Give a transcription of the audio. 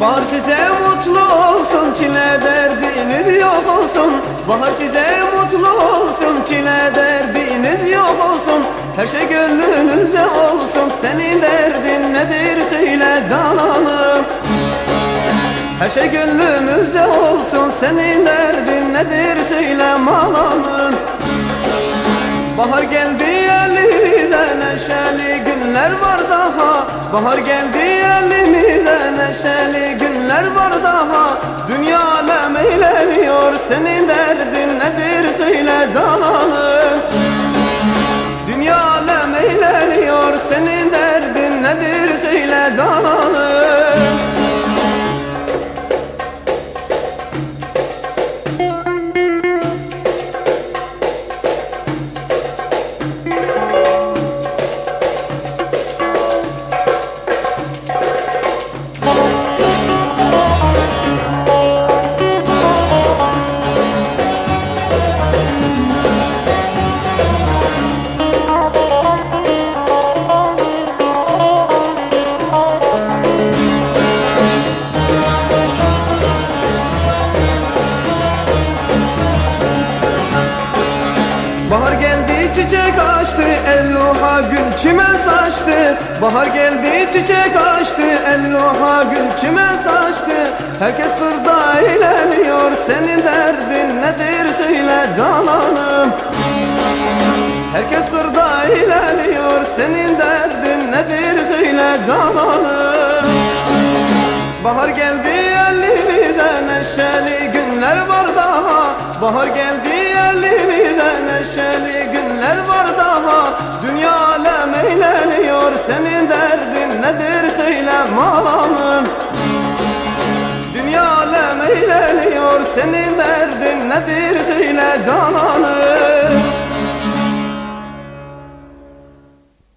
Bahar size mutlu olsun çile derdiniz yok olsun. Bahar size mutlu olsun çile derdiniz yok olsun. Her şey gönlünüze olsun senin derdin nedir söyle dalalım. Her şey gönlünüzde olsun senin derdin nedir söyle malamın Bahar geldi elinize neşeli günler var daha. Bahar geldi elimize neşeli günler var daha. Dünya alem eylemiyor senin derdin nedir? Söyle cananım Bahar geldi çiçek açtı Elluha gül çimen saçtı. Bahar geldi çiçek açtı Elluha gül çimen saçtı. Herkes kırda eğleniyor Senin derdin nedir söyle cananım. Herkes kırda eğleniyor Senin derdin nedir söyle cananım. Bahar geldi elimize neşeli günler var daha. Bahar geldi elimize neşeli günler var daha. Dünya alem eğleniyor senin derdin nedir söyle malamın Dünya alem eğleniyor senin derdin nedir söyle cananım